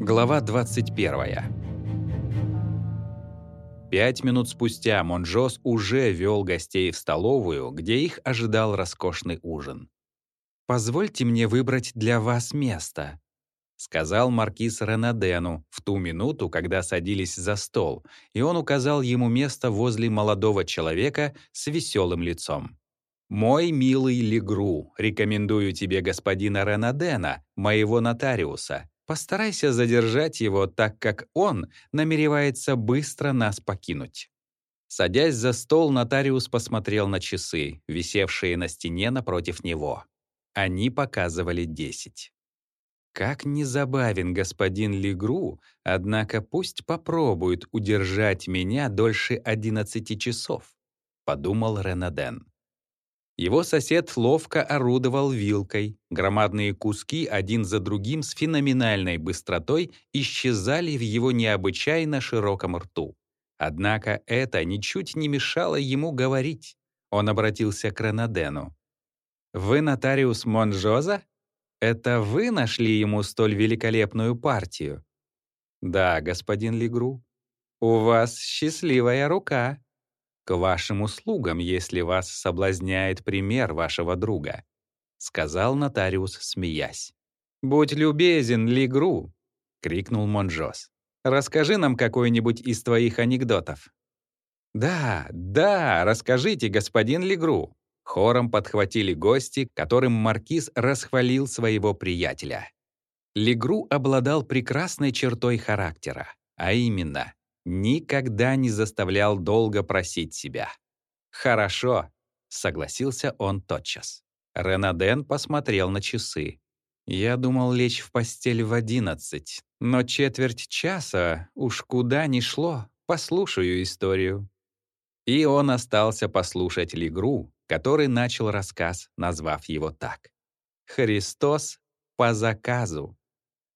Глава 21. Пять минут спустя Монжос уже вел гостей в столовую, где их ожидал роскошный ужин. «Позвольте мне выбрать для вас место», — сказал маркиз Ренадену в ту минуту, когда садились за стол, и он указал ему место возле молодого человека с веселым лицом. «Мой милый Легру, рекомендую тебе господина Ренадена, моего нотариуса. Постарайся задержать его, так как он намеревается быстро нас покинуть». Садясь за стол, нотариус посмотрел на часы, висевшие на стене напротив него. Они показывали десять. Как незабавен господин Легру, однако пусть попробует удержать меня дольше одиннадцати часов, подумал Ренаден. Его сосед ловко орудовал вилкой. Громадные куски один за другим с феноменальной быстротой исчезали в его необычайно широком рту. Однако это ничуть не мешало ему говорить. Он обратился к Ренадену. «Вы нотариус Монжоза? Это вы нашли ему столь великолепную партию?» «Да, господин Легру. У вас счастливая рука», к вашим услугам, если вас соблазняет пример вашего друга», — сказал нотариус, смеясь. «Будь любезен, Лигру!» — крикнул Монжос. «Расскажи нам какой-нибудь из твоих анекдотов». «Да, да, расскажите, господин Лигру!» Хором подхватили гости, которым маркиз расхвалил своего приятеля. Лигру обладал прекрасной чертой характера, а именно никогда не заставлял долго просить себя. «Хорошо», — согласился он тотчас. Ренаден посмотрел на часы. «Я думал лечь в постель в одиннадцать, но четверть часа уж куда ни шло, послушаю историю». И он остался послушать Лигру, который начал рассказ, назвав его так. «Христос по заказу».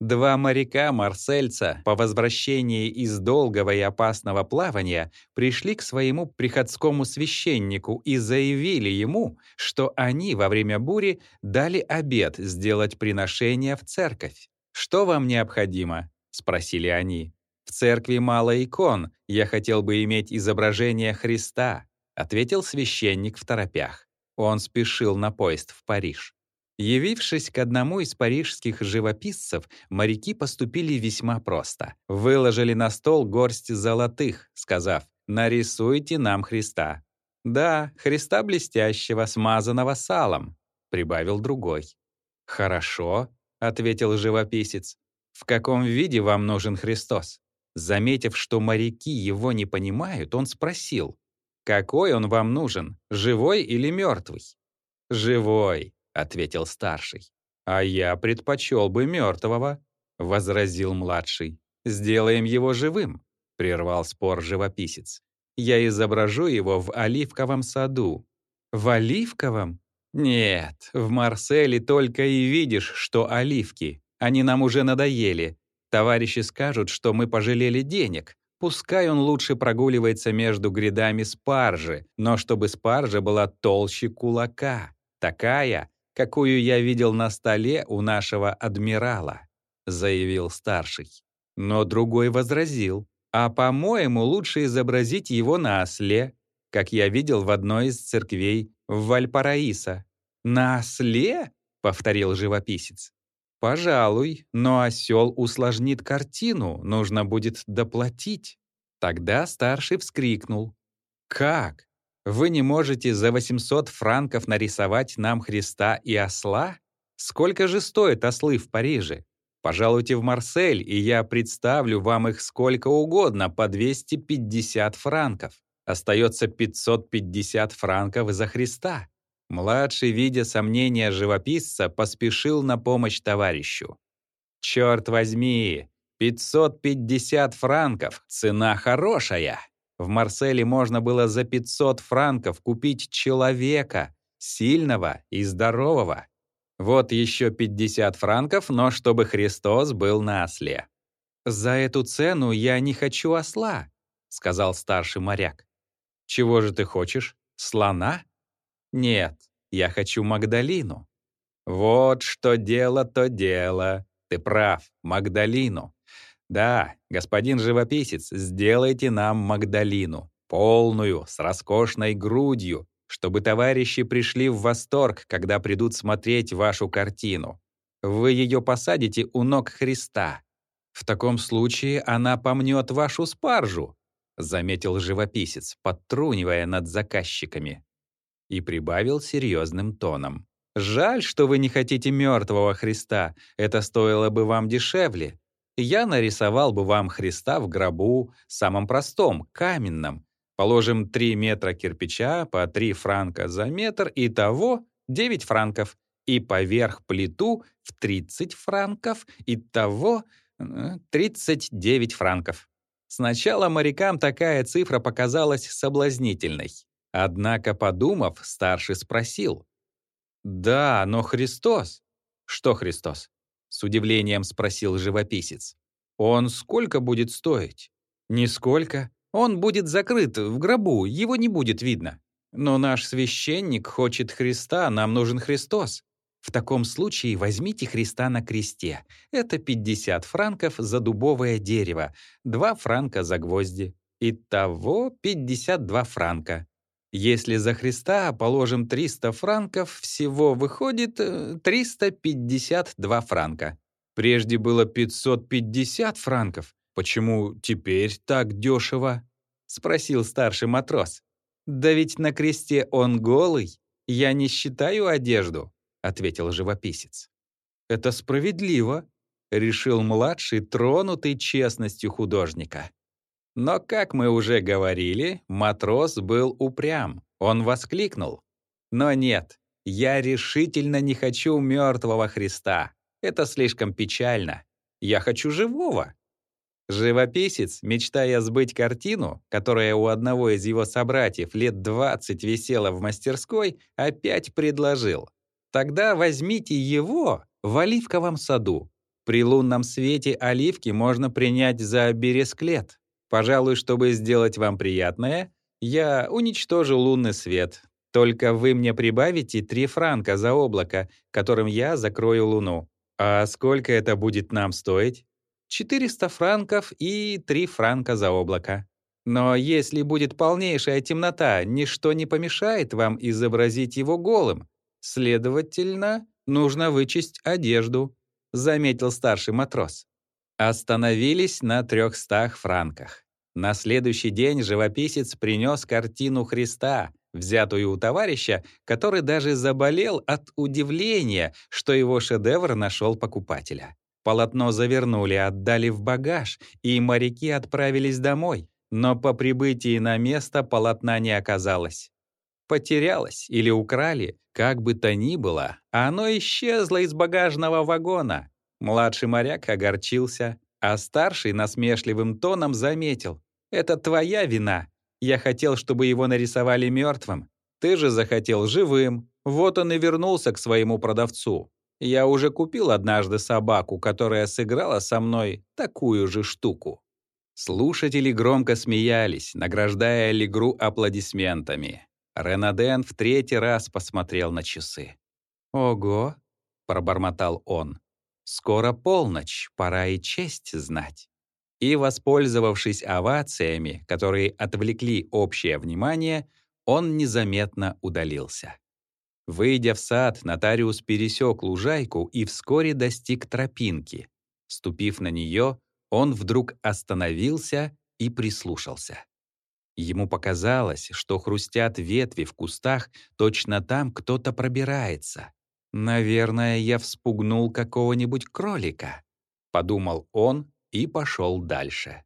Два моряка-марсельца по возвращении из долгого и опасного плавания пришли к своему приходскому священнику и заявили ему, что они во время бури дали обет сделать приношение в церковь. «Что вам необходимо?» — спросили они. «В церкви мало икон, я хотел бы иметь изображение Христа», — ответил священник в торопях. Он спешил на поезд в Париж. Явившись к одному из парижских живописцев, моряки поступили весьма просто. Выложили на стол горсть золотых, сказав «Нарисуйте нам Христа». «Да, Христа блестящего, смазанного салом», — прибавил другой. «Хорошо», — ответил живописец. «В каком виде вам нужен Христос?» Заметив, что моряки его не понимают, он спросил, «Какой он вам нужен, живой или мертвый?» «Живой», — ответил старший. «А я предпочел бы мертвого», — возразил младший. «Сделаем его живым», — прервал спор живописец. «Я изображу его в оливковом саду». «В оливковом?» «Нет, в Марселе только и видишь, что оливки. Они нам уже надоели. Товарищи скажут, что мы пожалели денег. Пускай он лучше прогуливается между грядами спаржи, но чтобы спаржа была толще кулака. Такая, какую я видел на столе у нашего адмирала», — заявил старший. Но другой возразил, «А, по-моему, лучше изобразить его на осле, как я видел в одной из церквей в Вальпараисо». «На осле?» — повторил живописец. «Пожалуй, но осел усложнит картину, нужно будет доплатить». Тогда старший вскрикнул. «Как? Вы не можете за 800 франков нарисовать нам Христа и осла? Сколько же стоят ослы в Париже? Пожалуйте в Марсель, и я представлю вам их сколько угодно по 250 франков. Остается 550 франков за Христа. Младший, видя сомнения живописца, поспешил на помощь товарищу. «Черт возьми! 550 франков! Цена хорошая!» В Марселе можно было за 500 франков купить человека, сильного и здорового. Вот еще 50 франков, но чтобы Христос был на осле. «За эту цену я не хочу осла», — сказал старший моряк. «Чего же ты хочешь? Слона?» «Нет, я хочу Магдалину». «Вот что дело, то дело. Ты прав, Магдалину. Да, господин живописец, сделайте нам Магдалину, полную, с роскошной грудью, чтобы товарищи пришли в восторг, когда придут смотреть вашу картину. Вы ее посадите у ног Христа. В таком случае она помнет вашу спаржу, заметил живописец, подтрунивая над заказчиками. И прибавил серьезным тоном. Жаль, что вы не хотите мертвого Христа. Это стоило бы вам дешевле. Я нарисовал бы вам Христа в гробу, самом простом, каменном. Положим 3 метра кирпича по 3 франка за метр, и того 9 франков. И поверх плиту в 30 франков, и того 39 франков. Сначала морякам такая цифра показалась соблазнительной. Однако, подумав, старший спросил. «Да, но Христос...» «Что Христос?» С удивлением спросил живописец. «Он сколько будет стоить?» «Нисколько. Он будет закрыт в гробу, его не будет видно. Но наш священник хочет Христа, нам нужен Христос. В таком случае возьмите Христа на кресте. Это 50 франков за дубовое дерево, 2 франка за гвозди. Итого 52 франка. Если за Христа положим 300 франков, всего выходит 352 э, франка. Прежде было 550 франков. Почему теперь так дешево? Спросил старший матрос. Да ведь на кресте он голый. Я не считаю одежду, ответил живописец. Это справедливо, решил младший, тронутый честностью художника. Но, как мы уже говорили, матрос был упрям. Он воскликнул. «Но нет, я решительно не хочу мертвого Христа. Это слишком печально. Я хочу живого». Живописец, мечтая сбыть картину, которая у одного из его собратьев лет 20 висела в мастерской, опять предложил. «Тогда возьмите его в оливковом саду. При лунном свете оливки можно принять за бересклет». Пожалуй, чтобы сделать вам приятное, я уничтожу лунный свет. Только вы мне прибавите три франка за облако, которым я закрою луну. А сколько это будет нам стоить? 400 франков и 3 франка за облако. Но если будет полнейшая темнота, ничто не помешает вам изобразить его голым. Следовательно, нужно вычесть одежду, заметил старший матрос. Остановились на 300 франках. На следующий день живописец принес картину Христа, взятую у товарища, который даже заболел от удивления, что его шедевр нашел покупателя. Полотно завернули, отдали в багаж, и моряки отправились домой. Но по прибытии на место полотна не оказалось. Потерялось или украли, как бы то ни было, оно исчезло из багажного вагона. Младший моряк огорчился, а старший насмешливым тоном заметил. «Это твоя вина. Я хотел, чтобы его нарисовали мертвым. Ты же захотел живым. Вот он и вернулся к своему продавцу. Я уже купил однажды собаку, которая сыграла со мной такую же штуку». Слушатели громко смеялись, награждая Легру аплодисментами. Ренаден в третий раз посмотрел на часы. «Ого!» — пробормотал он. Скоро полночь, пора и честь знать. И, воспользовавшись овациями, которые отвлекли общее внимание, он незаметно удалился. Выйдя в сад, нотариус пересек лужайку и вскоре достиг тропинки. Ступив на нее, он вдруг остановился и прислушался. Ему показалось, что хрустят ветви в кустах, точно там кто-то пробирается. «Наверное, я вспугнул какого-нибудь кролика», — подумал он и пошел дальше.